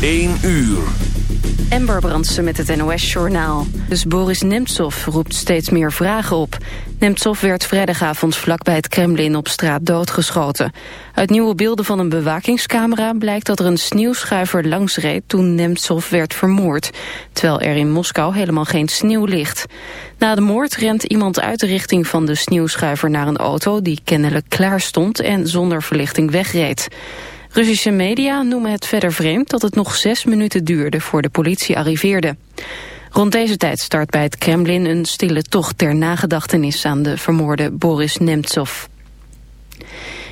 1 uur. Ember Brandsen met het NOS-journaal. Dus Boris Nemtsov roept steeds meer vragen op. Nemtsov werd vrijdagavond vlakbij het Kremlin op straat doodgeschoten. Uit nieuwe beelden van een bewakingscamera blijkt dat er een sneeuwschuiver langs reed toen Nemtsov werd vermoord. Terwijl er in Moskou helemaal geen sneeuw ligt. Na de moord rent iemand uit de richting van de sneeuwschuiver naar een auto die kennelijk klaar stond en zonder verlichting wegreed. Russische media noemen het verder vreemd dat het nog zes minuten duurde voor de politie arriveerde. Rond deze tijd start bij het Kremlin een stille tocht ter nagedachtenis aan de vermoorde Boris Nemtsov.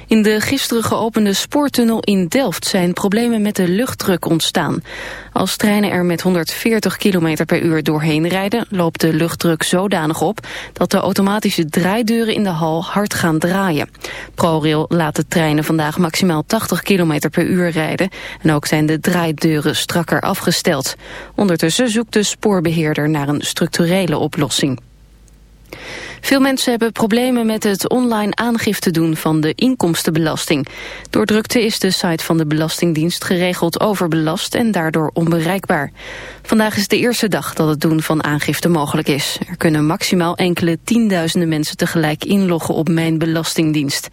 In de gisteren geopende spoortunnel in Delft zijn problemen met de luchtdruk ontstaan. Als treinen er met 140 km per uur doorheen rijden, loopt de luchtdruk zodanig op dat de automatische draaideuren in de hal hard gaan draaien. ProRail laat de treinen vandaag maximaal 80 km per uur rijden en ook zijn de draaideuren strakker afgesteld. Ondertussen zoekt de spoorbeheerder naar een structurele oplossing. Veel mensen hebben problemen met het online aangifte doen van de inkomstenbelasting. Door drukte is de site van de Belastingdienst geregeld overbelast en daardoor onbereikbaar. Vandaag is de eerste dag dat het doen van aangifte mogelijk is. Er kunnen maximaal enkele tienduizenden mensen tegelijk inloggen op Mijn Belastingdienst.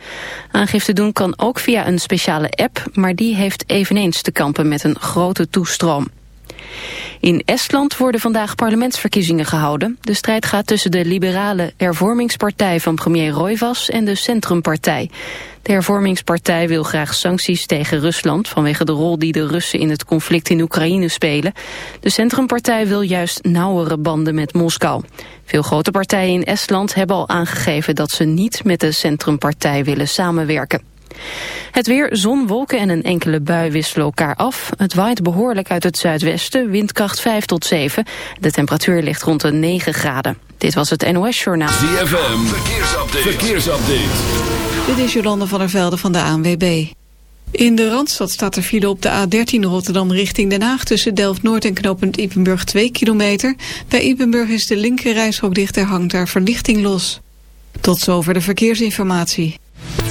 Aangifte doen kan ook via een speciale app, maar die heeft eveneens te kampen met een grote toestroom. In Estland worden vandaag parlementsverkiezingen gehouden. De strijd gaat tussen de liberale hervormingspartij van premier Roivas en de Centrumpartij. De hervormingspartij wil graag sancties tegen Rusland... vanwege de rol die de Russen in het conflict in Oekraïne spelen. De Centrumpartij wil juist nauwere banden met Moskou. Veel grote partijen in Estland hebben al aangegeven... dat ze niet met de Centrumpartij willen samenwerken. Het weer, zon, wolken en een enkele bui wisselen elkaar af. Het waait behoorlijk uit het zuidwesten, windkracht 5 tot 7. De temperatuur ligt rond de 9 graden. Dit was het NOS Journaal. ZFM, verkeersupdate. verkeersupdate. Dit is Jolande van der Velde van de ANWB. In de Randstad staat er file op de A13 Rotterdam richting Den Haag... tussen Delft-Noord en knooppunt Ipenburg 2 kilometer. Bij Ipenburg is de linker reishok dicht en hangt daar verlichting los. Tot zover de verkeersinformatie.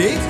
Weet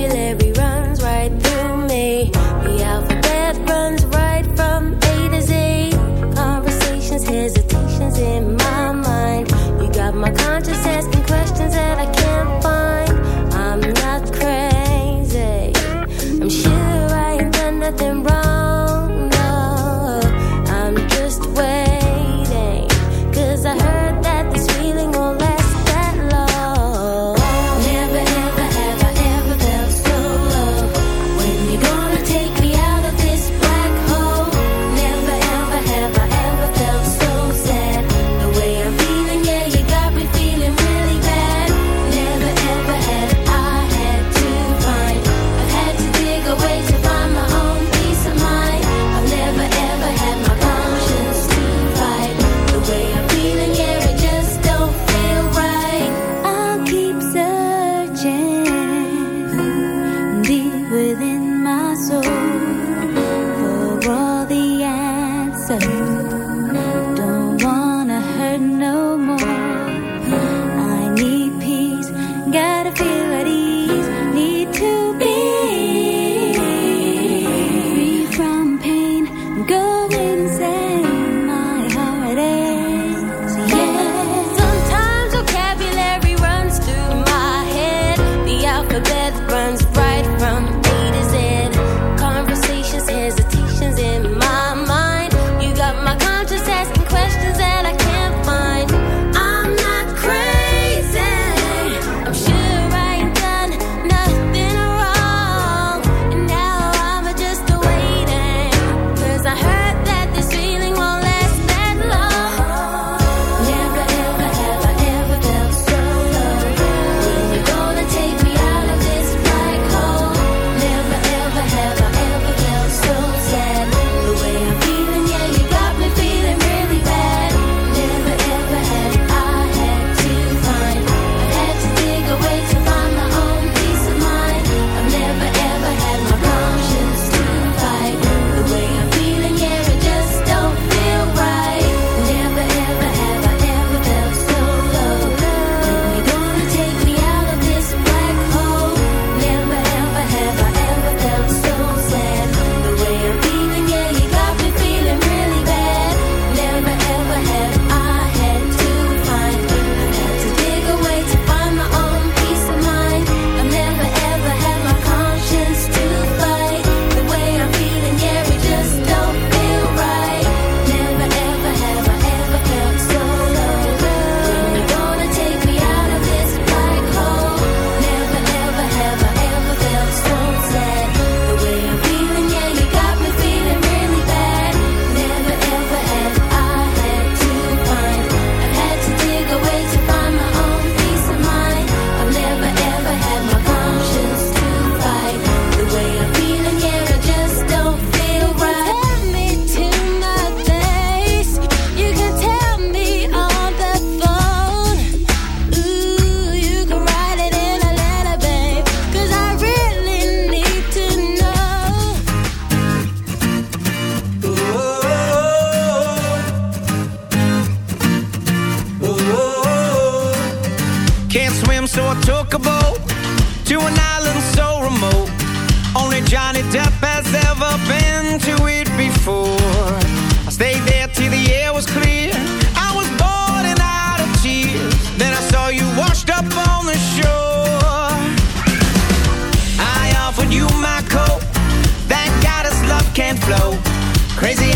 vocabulary runs. never been to it before. I stayed there till the air was clear. I was bored and out of tears. Then I saw you washed up on the shore. I offered you my coat. That goddess love can't flow. Crazy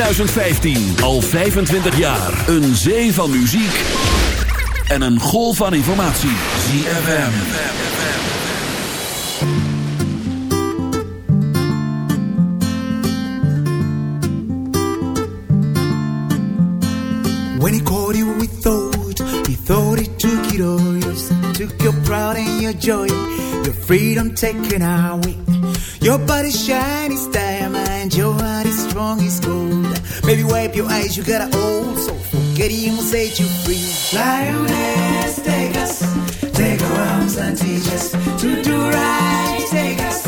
2015 al 25 jaar. Een zee van muziek en een golf van informatie. ZFM. When he called you, we thought, thought he took it all. Took your pride and your joy, your freedom taken away. Your body shiny as diamond, your heart is strong your eyes, you got an old soul. Forget will set you free. Lioness, take us, take our arms and teach us to do right. Take us,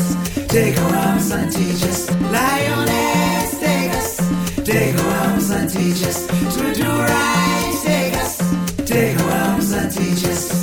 take our arms and teach us. Lioness, take us, take our arms and teach us to do right. Take us, take our arms and teach us.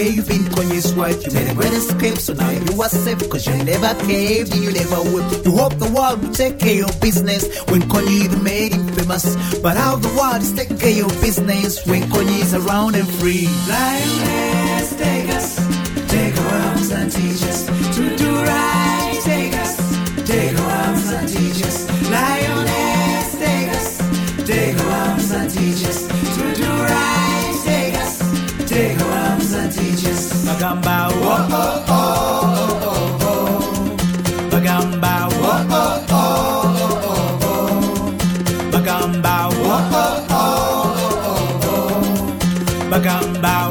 Way, you've been Kanye's wife, you made a great escape, so now you are safe, cause you never caved and you never will. You hope the world will take care of your business when Kanye even made him famous. But how the world is taking care of your business when Kanye is around and free. Lioness, take us, take our arms and teach us to do right. Bagamba,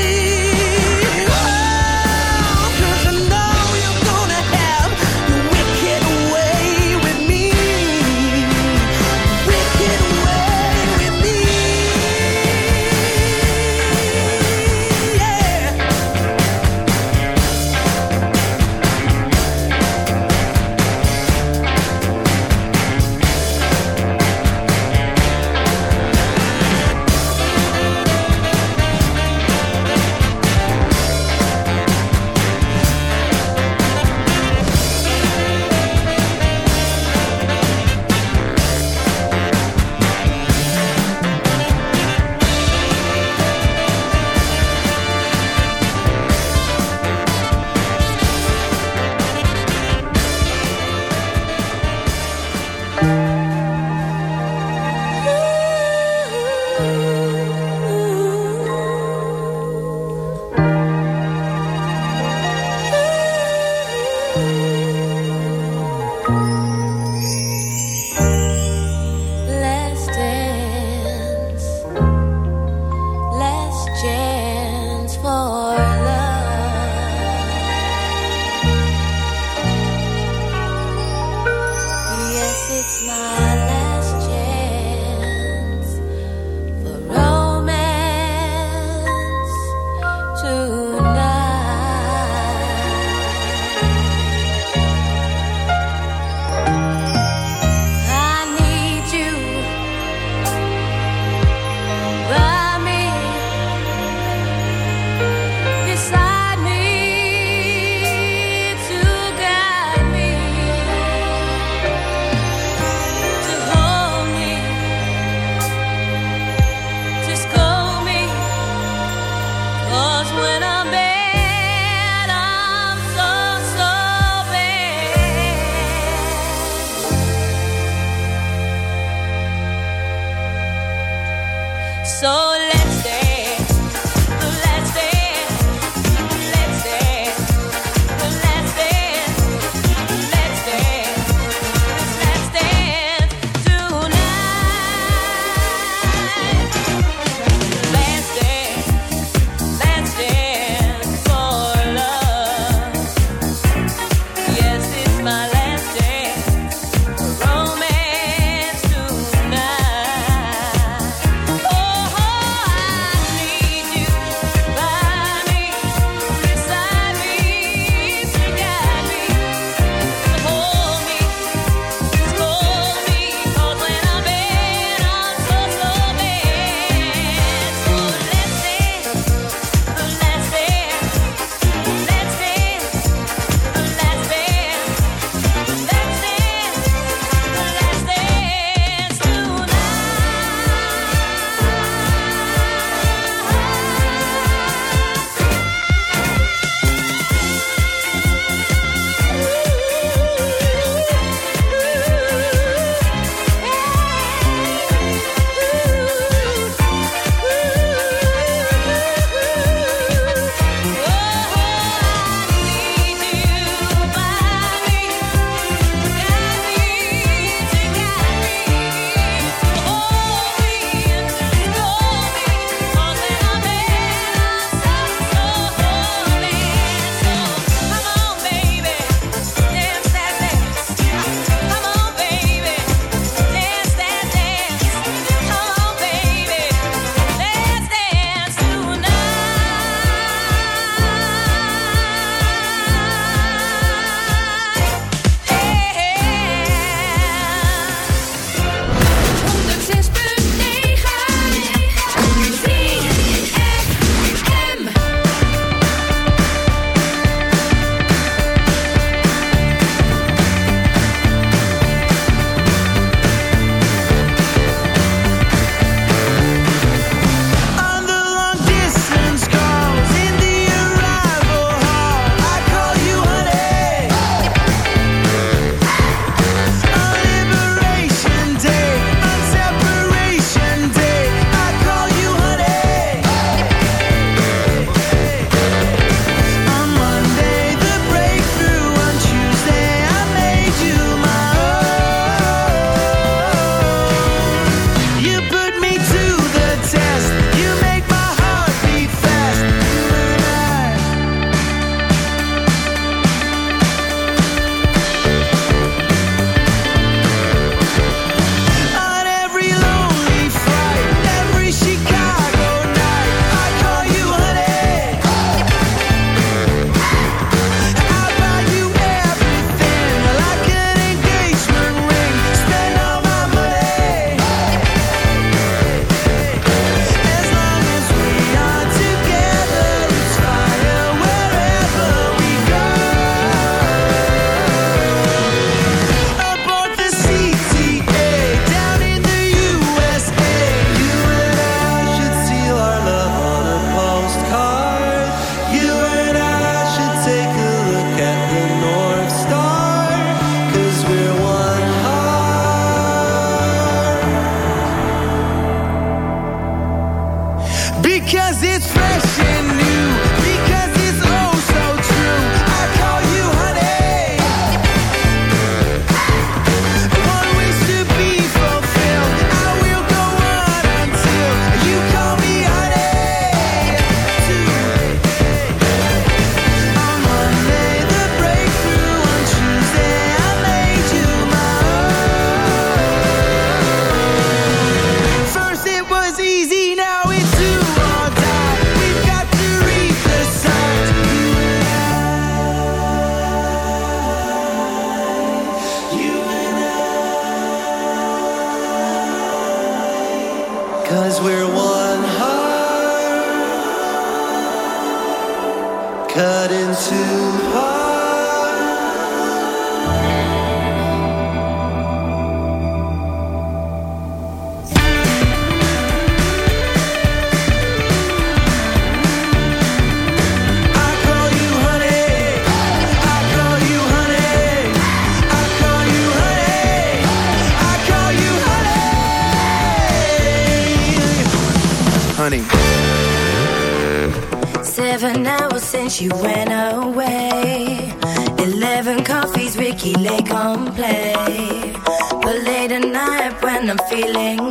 Kile, come play. But late at night when I'm feeling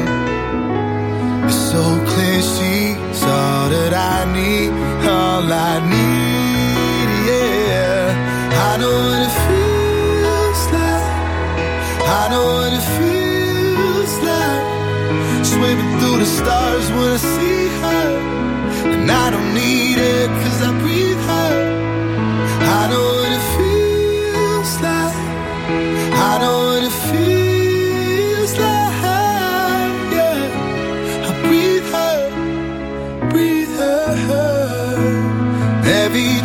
All I need,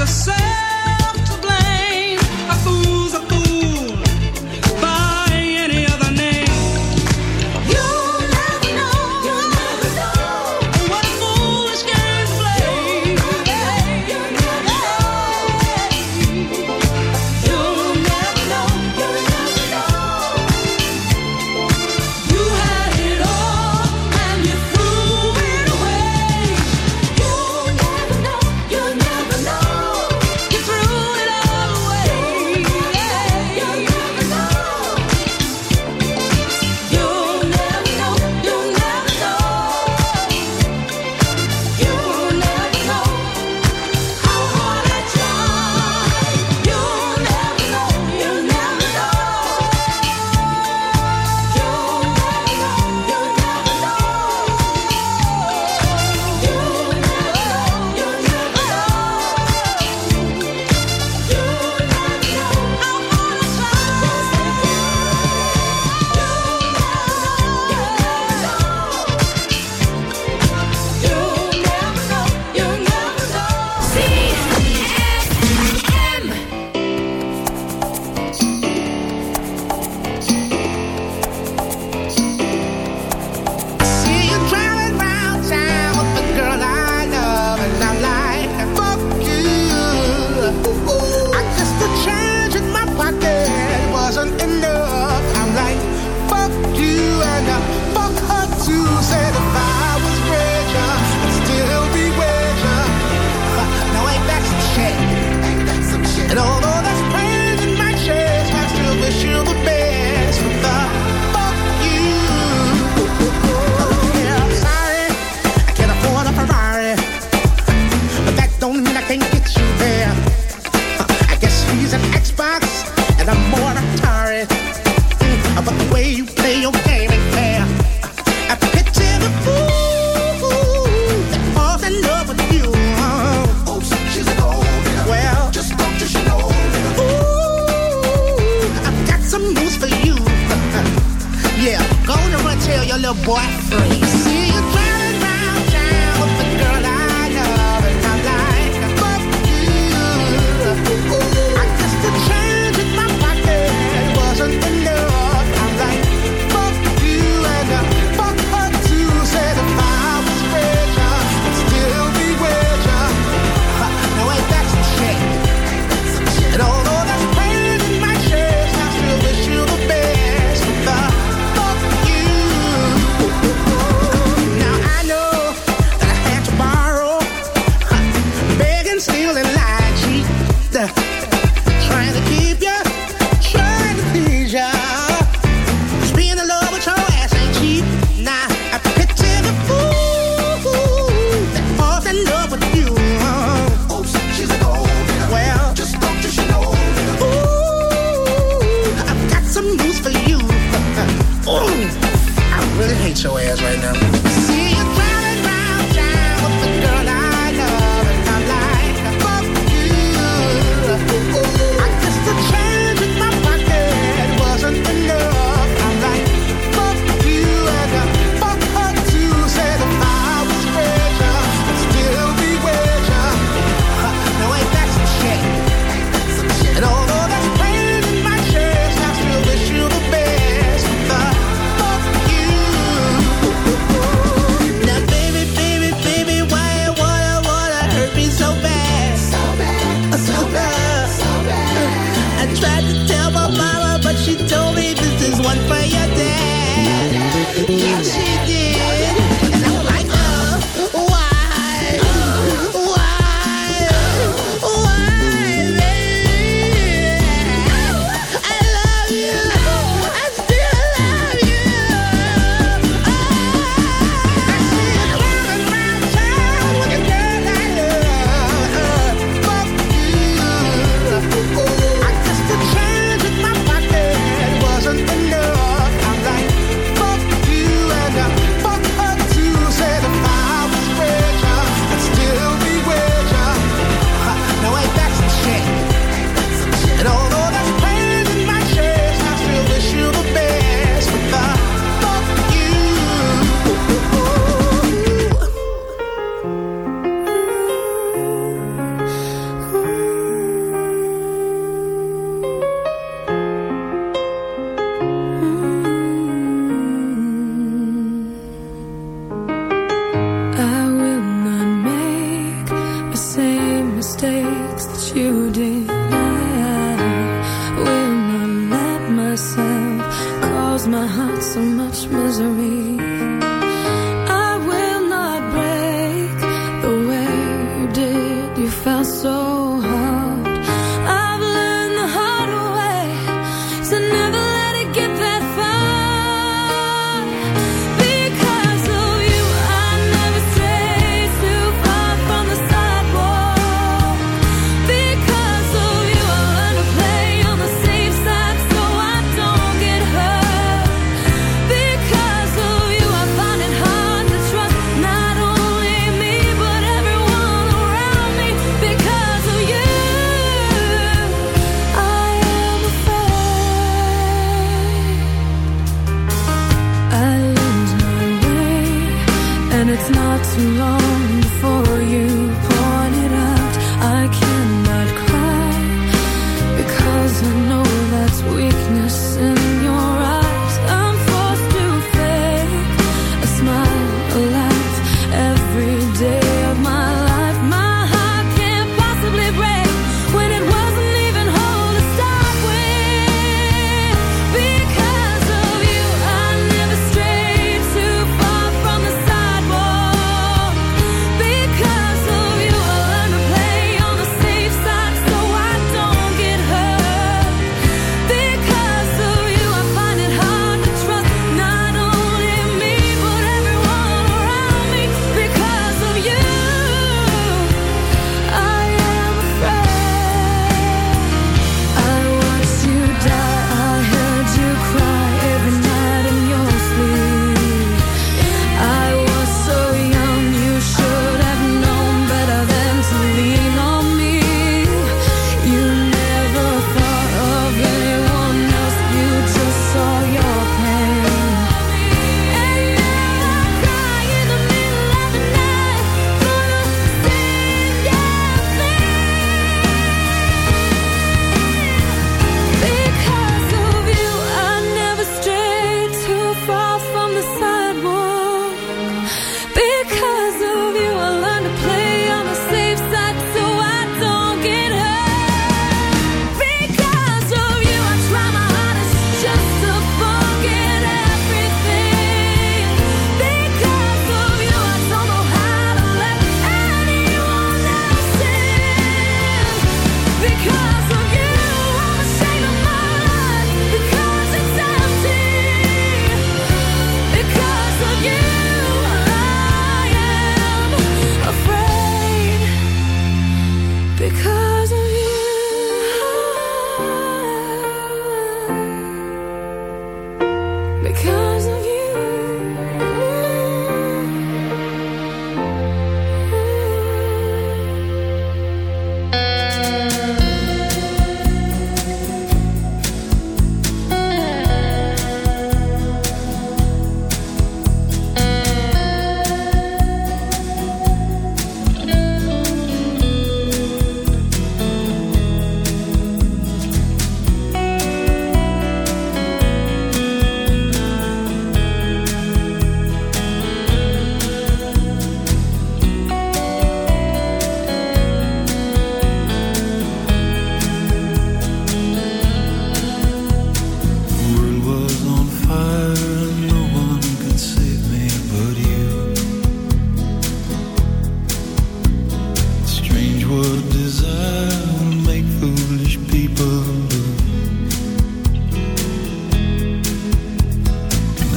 just say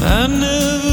I never